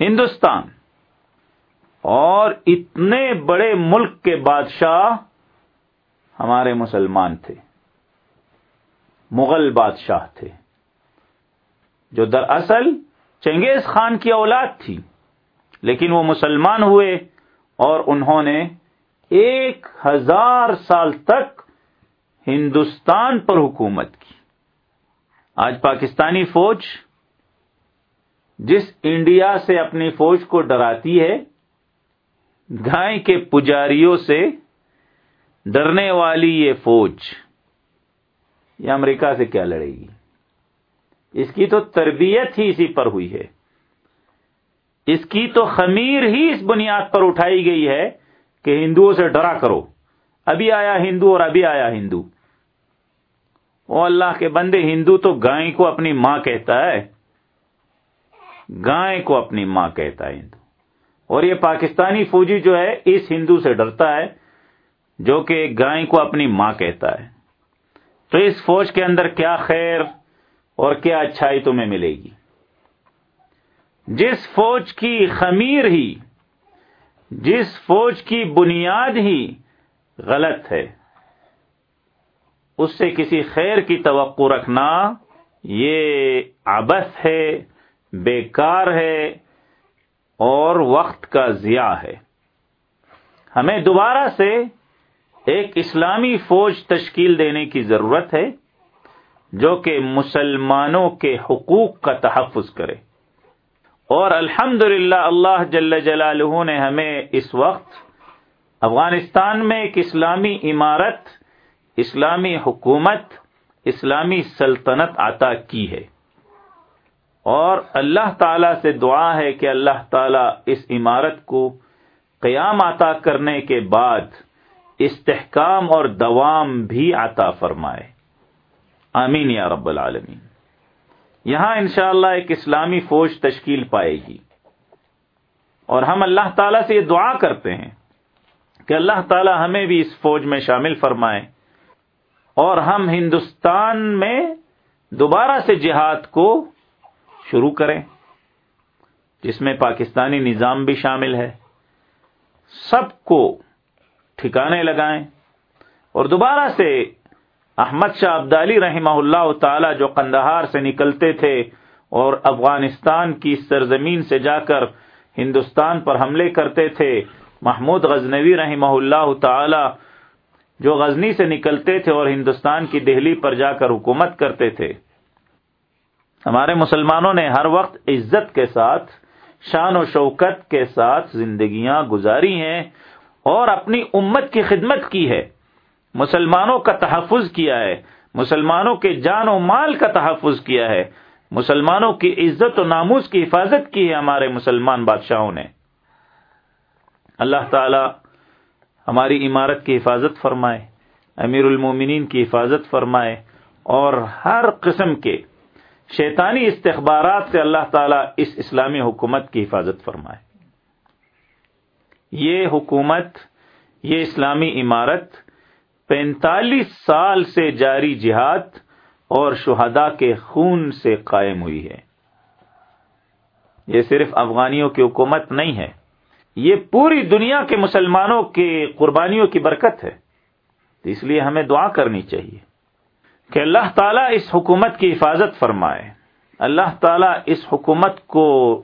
ہندوستان اور اتنے بڑے ملک کے بادشاہ ہمارے مسلمان تھے، مغل بادشاہ تھے، جو دراصل چنگیز خان کی اولاد تھی، لیکن وہ مسلمان ہوئے اور انہوں نے ایک ہزار سال تک ہندوستان پر حکومت کی۔ آج پاکستانی فوج جس انڈیا سے اپنی فوج کو ڈراتی ہے گائے کے پجاریوں سے ڈرنے والی یہ فوج، یہ امریکہ سے کیا لڑے گی؟ اس کی تو تربیت ہی اسی پر ہوئی ہے۔ اس کی تو خمیر ہی اس بنیاد پر اٹھائی گئی ہے کہ ہندوؤں سے ڈرا کرو۔ ابھی آیا ہندو اور ابھی آیا ہندو۔ وہ اللہ کے بندے، ہندو تو گائے کو اپنی ماں کہتا ہے۔ گائے کو اپنی ماں کہتا ہے ہندو۔ اور یہ پاکستانی فوجی جو ہے، اس ہندو سے ڈرتا ہے، جو کہ گائے کو اپنی ماں کہتا ہے۔ تو اس فوج کے اندر کیا خیر اور کیا اچھائی تمہیں ملے گی؟ جس فوج کی خمیر ہی، جس فوج کی بنیاد ہی غلط ہے، اس سے کسی خیر کی توقع رکھنا یہ آبس ہے۔ بیکار ہے اور وقت کا ضیاع ہے۔ ہمیں دوبارہ سے ایک اسلامی فوج تشکیل دینے کی ضرورت ہے، جو کہ مسلمانوں کے حقوق کا تحفظ کرے۔ اور الحمد اللہ جل جلالہ نے ہمیں اس وقت افغانستان میں ایک اسلامی عمارت اسلامی حکومت، اسلامی سلطنت عطا کی ہے۔ اور اللہ تعالی سے دعا ہے کہ اللہ تعالی اس عمارت کو قیام عطا کرنے کے بعد استحکام اور دوام بھی عطا فرمائے۔ آمین یا رب العالمین۔ یہاں انشاءاللہ ایک اسلامی فوج تشکیل پائے گی۔ اور ہم اللہ تعالی سے یہ دعا کرتے ہیں کہ اللہ تعالی ہمیں بھی اس فوج میں شامل فرمائے۔ اور ہم ہندوستان میں دوبارہ سے جہاد کو شروع کریں، جس میں پاکستانی نظام بھی شامل ہے۔ سب کو ٹھکانے لگائیں۔ اور دوبارہ سے احمد شاہ عبدالی رحمہ اللہ تعالی جو قندہار سے نکلتے تھے اور افغانستان کی سرزمین سے جا کر ہندوستان پر حملے کرتے تھے، محمود غزنوی رحمہ اللہ تعالی جو غزنی سے نکلتے تھے اور ہندوستان کی دہلی پر جا کر حکومت کرتے تھے۔ ہمارے مسلمانوں نے ہر وقت عزت کے ساتھ، شان و شوکت کے ساتھ زندگیاں گزاری ہیں اور اپنی امت کی خدمت کی ہے۔ مسلمانوں کا تحفظ کیا ہے۔ مسلمانوں کے جان و مال کا تحفظ کیا ہے۔ مسلمانوں کی عزت و ناموز کی حفاظت کی ہے ہمارے مسلمان بادشاہوں نے۔ اللہ تعالی ہماری عمارت کی حفاظت فرمائے، امیر المومنین کی حفاظت فرمائے اور ہر قسم کے شیطانی استخبارات سے اللہ تعالی اس اسلامی حکومت کی حفاظت فرمائے۔ یہ حکومت، یہ اسلامی عمارت پینتالیس سال سے جاری جہاد اور شہداء کے خون سے قائم ہوئی ہے۔ یہ صرف افغانیوں کی حکومت نہیں ہے، یہ پوری دنیا کے مسلمانوں کی قربانیوں کی برکت ہے۔ اس لیے ہمیں دعا کرنی چاہیے۔ کہ اللہ تعالیٰ اس حکومت کی حفاظت فرمائے۔ اللہ تعالیٰ اس حکومت کو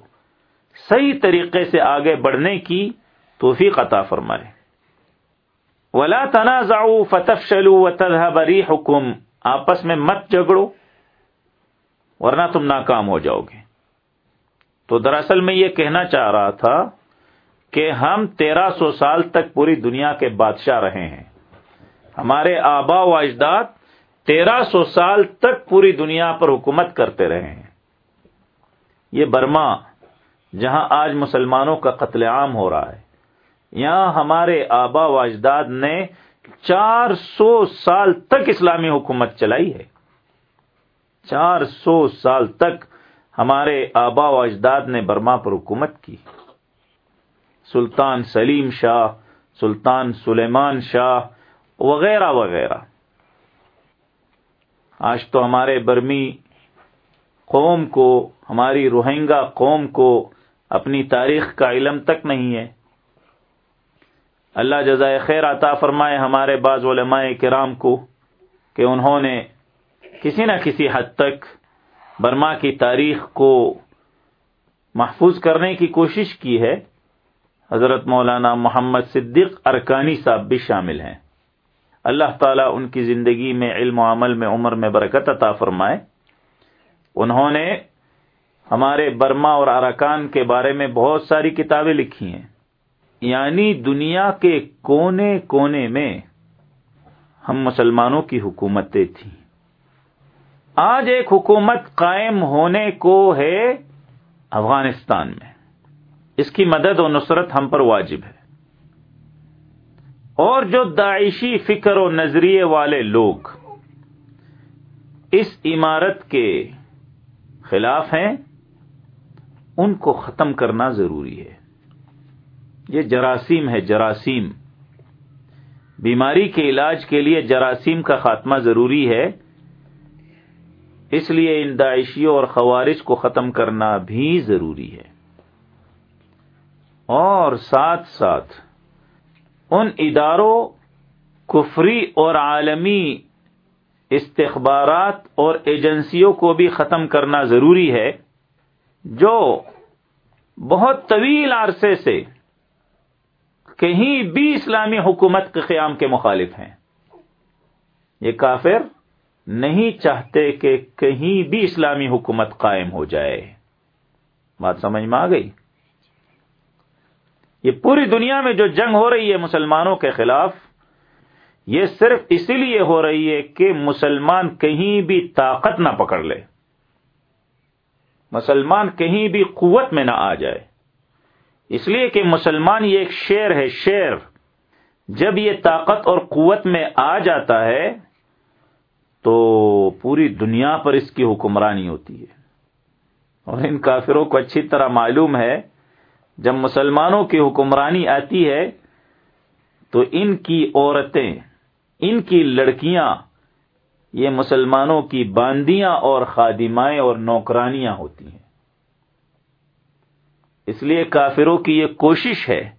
صحیح طریقے سے آگے بڑھنے کی توفیق عطا فرمائے۔ ولا تنازعوا فتفشلوا وتذهب ريحكم۔ آپس میں مت جھگڑو، ورنہ تم ناکام ہو جاؤ گے۔ تو دراصل میں یہ کہنا چاہ رہا تھا کہ ہم تیرہ سو سال تک پوری دنیا کے بادشاہ رہے ہیں۔ ہمارے آبا و اجداد تیرہ سو سال تک پوری دنیا پر حکومت کرتے رہے ہیں۔ یہ برما، جہاں آج مسلمانوں کا قتل عام ہو رہا ہے، یہاں ہمارے آبا و اجداد نے چار سو سال تک اسلامی حکومت چلائی ہے۔ چار سو سال تک ہمارے آبا و اجداد نے برما پر حکومت کی۔ سلطان سلیم شاہ، سلطان سلیمان شاہ، وغیرہ وغیرہ۔ آج تو ہمارے برمی قوم کو، ہماری روہنگا قوم کو اپنی تاریخ کا علم تک نہیں ہے۔ اللہ جزائے خیر عطا فرمائے ہمارے بعض علماء کرام کو کہ انہوں نے کسی نہ کسی حد تک برما کی تاریخ کو محفوظ کرنے کی کوشش کی ہے۔ حضرت مولانا محمد صدیق ارکانی صاحب بھی شامل ہیں۔ اللہ تعالیٰ ان کی زندگی میں علم و عمل میں عمر میں برکت عطا فرمائے۔ انہوں نے ہمارے برما اور ارکان کے بارے میں بہت ساری کتابیں لکھی ہیں۔ یعنی دنیا کے کونے کونے میں ہم مسلمانوں کی حکومتیں تھیں۔ آج ایک حکومت قائم ہونے کو ہے افغانستان میں۔ اس کی مدد و نصرت ہم پر واجب ہے۔ اور جو داعشی فکر و نظریے والے لوگ اس عمارت کے خلاف ہیں، ان کو ختم کرنا ضروری ہے۔ یہ جراثیم ہے، جراثیم۔ بیماری کے علاج کے لیے جراثیم کا خاتمہ ضروری ہے، اس لیے ان داعشیوں اور خوارش کو ختم کرنا بھی ضروری ہے۔ اور ساتھ ساتھ ان اداروں، کفری اور عالمی استخبارات اور ایجنسیوں کو بھی ختم کرنا ضروری ہے، جو بہت طویل عرصے سے کہیں بھی اسلامی حکومت کے قیام کے مخالف ہیں۔ یہ کافر نہیں چاہتے کہ کہیں بھی اسلامی حکومت قائم ہو جائے۔ بات سمجھ میں آ گئی؟ یہ پوری دنیا میں جو جنگ ہو رہی ہے مسلمانوں کے خلاف، یہ صرف اسی لیے ہو رہی ہے کہ مسلمان کہیں بھی طاقت نہ پکڑ لے۔ مسلمان کہیں بھی قوت میں نہ آ جائے۔ اس لیے کہ مسلمان یہ ایک شیر ہے شیر جب یہ طاقت اور قوت میں آ جاتا ہے، تو پوری دنیا پر اس کی حکمرانی ہوتی ہے۔ اور ان کافروں کو اچھی طرح معلوم ہے جب مسلمانوں کی حکمرانی آتی ہے، تو ان کی عورتیں، ان کی لڑکیاں، یہ مسلمانوں کی باندیاں اور خادمائیں اور نوکرانیاں ہوتی ہیں۔ اس لیے کافروں کی یہ کوشش ہے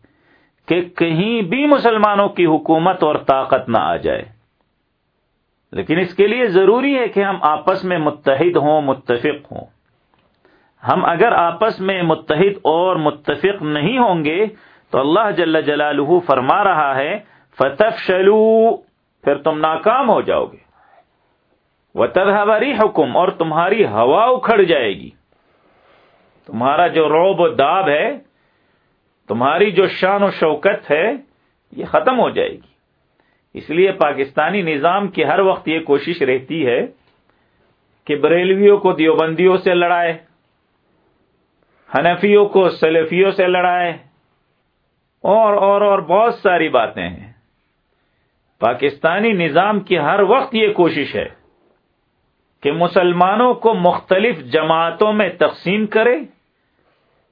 کہ کہیں بھی مسلمانوں کی حکومت اور طاقت نہ آ جائے۔ لیکن اس کے لیے ضروری ہے کہ ہم آپس میں متحد ہوں، متفق ہوں۔ ہم اگر آپس میں متحد اور متفق نہیں ہوں گے تو اللہ جل جلالہ فرما رہا ہے فتح شلو پھر تم ناکام ہو جاؤ گے۔ وہ تدہواری حکم اور تمہاری ہوا اکھڑ جائے گی۔ تمہارا جو روب و داب ہے، تمہاری جو شان و شوکت ہے، یہ ختم ہو جائے گی۔ اس لیے پاکستانی نظام کی ہر وقت یہ کوشش رہتی ہے کہ بریلویوں کو دیوبندیوں سے لڑائے۔ حنفیوں کو سلفیوں سے لڑائے، اور اور اور بہت ساری باتیں ہیں۔ پاکستانی نظام کی ہر وقت یہ کوشش ہے کہ مسلمانوں کو مختلف جماعتوں میں تقسیم کرے،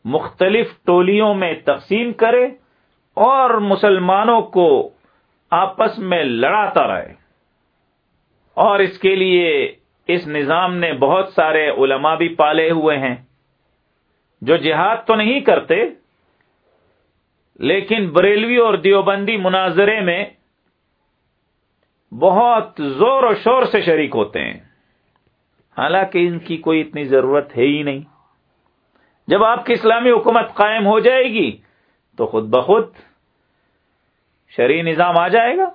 مختلف ٹولیوں میں تقسیم کرے، اور مسلمانوں کو آپس میں لڑاتا رہے۔ اور اس کے لیے اس نظام نے بہت سارے علماء بھی پالے ہوئے ہیں۔ جو جہاد تو نہیں کرتے، لیکن بریلوی اور دیوبندی مناظرے میں بہت زور و شور سے شریک ہوتے ہیں۔ حالانکہ ان کی کوئی اتنی ضرورت ہے ہی نہیں۔ جب آپ کی اسلامی حکومت قائم ہو جائے گی، تو خود بخود شرعی نظام آ جائے گا۔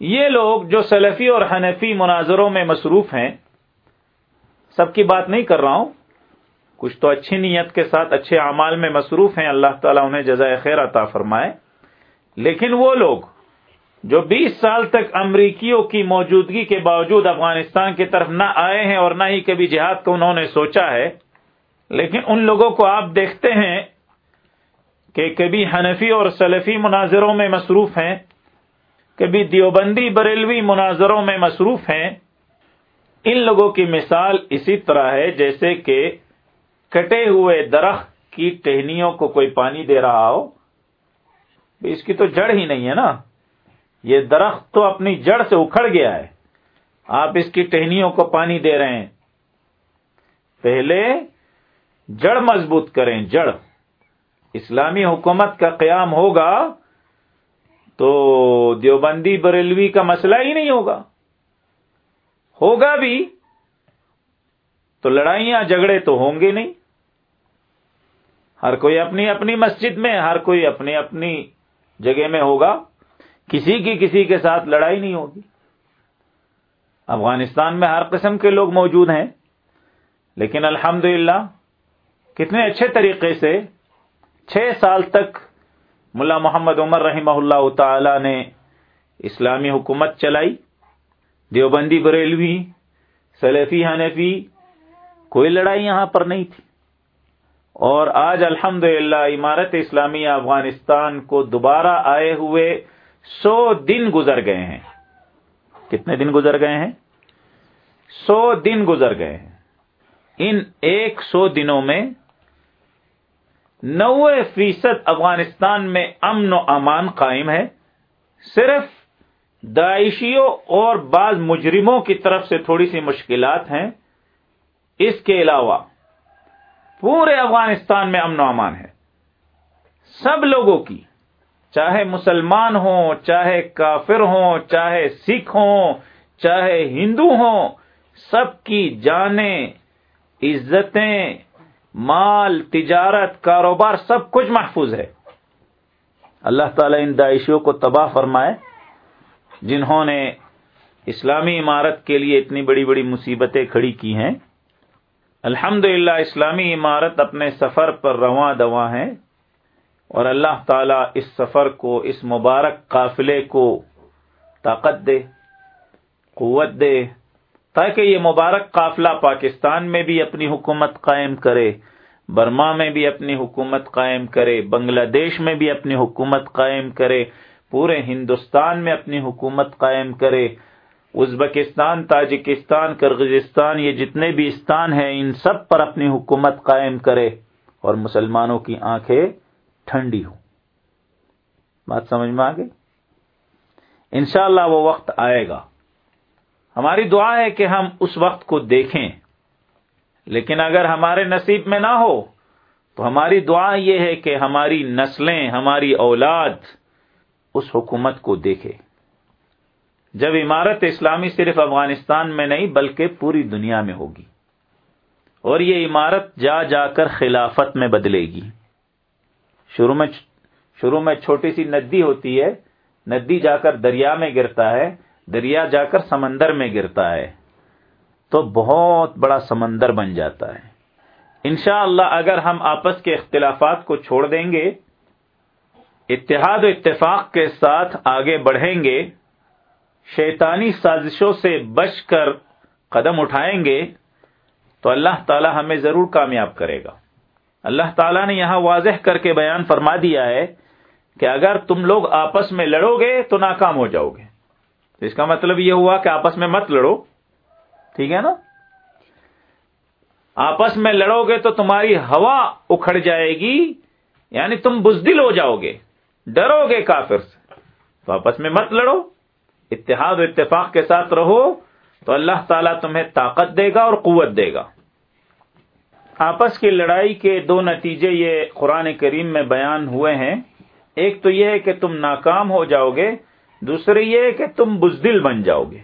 یہ لوگ جو سلفی اور حنفی مناظروں میں مصروف ہیں، سب کی بات نہیں کر رہا ہوں۔ کچھ تو اچھی نیت کے ساتھ اچھے اعمال میں مصروف ہیں، اللہ تعالیٰ انہیں جزائے خیر عطا فرمائے۔ لیکن وہ لوگ جو بیس سال تک امریکیوں کی موجودگی کے باوجود افغانستان کی طرف نہ آئے ہیں اور نہ ہی کبھی جہاد کو انہوں نے سوچا ہے، لیکن ان لوگوں کو آپ دیکھتے ہیں کہ کبھی حنفی اور سلفی مناظروں میں مصروف ہیں، کبھی دیوبندی بریلوی مناظروں میں مصروف ہیں۔ ان لوگوں کی مثال اسی طرح ہے، جیسے کہ کٹے ہوئے درخت کی ٹہنیوں کو کوئی پانی دے رہا ہو، اس کی تو جڑ ہی نہیں ہے نا۔ یہ درخت تو اپنی جڑ سے اکھڑ گیا ہے۔ آپ اس کی ٹہنیوں کو پانی دے رہے ہیں۔ پہلے جڑ مضبوط کریں، جڑ۔ اسلامی حکومت کا قیام ہوگا تو دیوبندی بریلوی کا مسئلہ ہی نہیں ہوگا۔ ہوگا بھی، تو لڑائیاں جھگڑے تو ہوں گے نہیں۔ ہر کوئی اپنی اپنی مسجد میں، ہر کوئی اپنی اپنی جگہ میں ہوگا۔ کسی کی کسی کے ساتھ لڑائی نہیں ہوگی۔ افغانستان میں ہر قسم کے لوگ موجود ہیں، لیکن الحمد کتنے اچھے طریقے سے چھ سال تک ملا محمد عمر رحمہ اللہ تعالی نے اسلامی حکومت چلائی۔ دیوبندی بریلوی، سلیفی، حنفی، کوئی لڑائی یہاں پر نہیں تھی۔ اور آج الحمد عمارت اسلامی افغانستان کو دوبارہ آئے ہوئے سو دن گزر گئے ہیں۔ کتنے دن گزر گئے ہیں؟ سو دن گزر گئے ہیں۔ ان ایک سو دنوں میں نوے فیصد افغانستان میں امن و امان قائم ہے۔ صرف داعشیوں اور بعض مجرموں کی طرف سے تھوڑی سی مشکلات ہیں۔ اس کے علاوہ پورے افغانستان میں امن و امان ہے۔ سب لوگوں کی، چاہے مسلمان ہوں، چاہے کافر ہوں، چاہے سکھ ہوں، چاہے ہندو ہوں، سب کی جانیں، عزتیں، مال، تجارت، کاروبار سب کچھ محفوظ ہے۔ اللہ تعالی ان داعشیوں کو تباہ فرمائے، جنہوں نے اسلامی عمارت کے لیے اتنی بڑی بڑی مصیبتیں کھڑی کی ہیں۔ الحمد اسلامی عمارت اپنے سفر پر رواں دواں ہے اور اللہ تعالیٰ اس سفر کو، اس مبارک قافلے کو طاقت دے، قوت دے، تاکہ یہ مبارک قافلہ پاکستان میں بھی اپنی حکومت قائم کرے، برما میں بھی اپنی حکومت قائم کرے، بنگلہ دیش میں بھی اپنی حکومت قائم کرے، پورے ہندوستان میں اپنی حکومت قائم کرے۔ ازبکستان، تاجکستان کرغزستان یہ جتنے بھی استان ہیں، ان سب پر اپنی حکومت قائم کرے اور مسلمانوں کی آنکھیں ٹھنڈی ہو بات سمجھ میں آ گئی؟ انشاءاللہ وہ وقت آئے گا۔ ہماری دعا ہے کہ ہم اس وقت کو دیکھیں۔ لیکن اگر ہمارے نصیب میں نہ ہو، تو ہماری دعا یہ ہے کہ ہماری نسلیں، ہماری اولاد اس حکومت کو دیکھے۔ جب عمارت اسلامی صرف افغانستان میں نہیں بلکہ پوری دنیا میں ہوگی اور یہ عمارت جا جا کر خلافت میں بدلے گی۔ شروع میں شروع میں چھوٹی سی ندی ہوتی ہے۔ ندی جا کر دریا میں گرتا ہے۔ دریا جا کر سمندر میں گرتا ہے۔ تو بہت بڑا سمندر بن جاتا ہے۔ انشاءاللہ اللہ اگر ہم آپس کے اختلافات کو چھوڑ دیں گے، اتحاد و اتفاق کے ساتھ آگے بڑھیں گے شیطانی سازشوں سے بچ کر قدم اٹھائیں گے تو اللہ تعالی ہمیں ضرور کامیاب کرے گا۔ اللہ تعالیٰ نے یہاں واضح کر کے بیان فرما دیا ہے کہ اگر تم لوگ آپس میں لڑو گے تو ناکام ہو جاؤ گے۔ تو اس کا مطلب یہ ہوا کہ آپس میں مت لڑو۔ ٹھیک ہے نا؟ آپس میں لڑو گے تو تمہاری ہوا اکھڑ جائے گی یعنی تم بزدل ہو جاؤ گے، ڈرو گے کافر سے۔ تو آپس میں مت لڑو۔ اتحاد و اتفاق کے ساتھ رہو تو اللہ تعالیٰ تمہیں طاقت دے گا اور قوت دے گا۔ آپس کی لڑائی کے دو نتیجے یہ قرآن کریم میں بیان ہوئے ہیں۔ ایک تو یہ ہے کہ تم ناکام ہو جاؤ گے دوسرے یہ کہ تم بزدل بن جاؤ گے۔